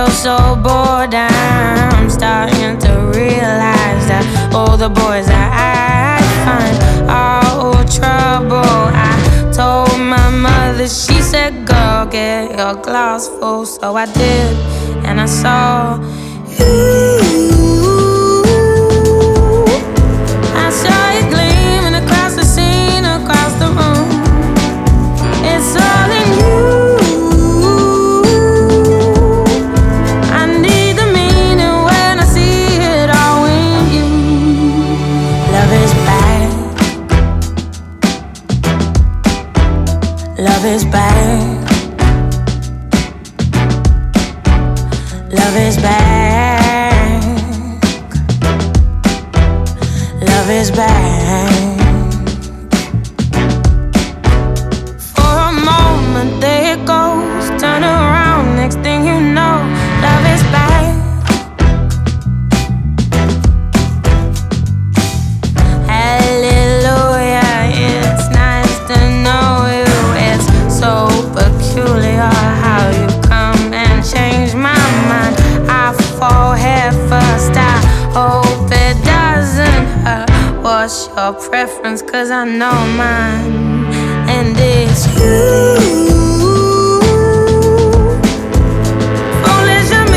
Feel so bored. I'm starting to realize that all the boys that I find are all trouble. I told my mother, she said, Girl, get your glass full. So I did, and I saw you. Love is back. Love is back. Love is back. Your preference? Cause I know mine, and it's you. Foolish of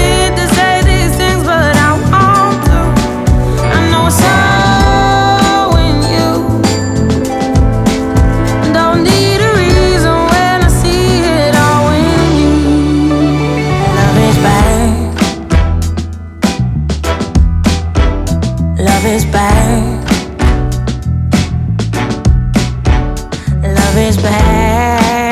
is bad.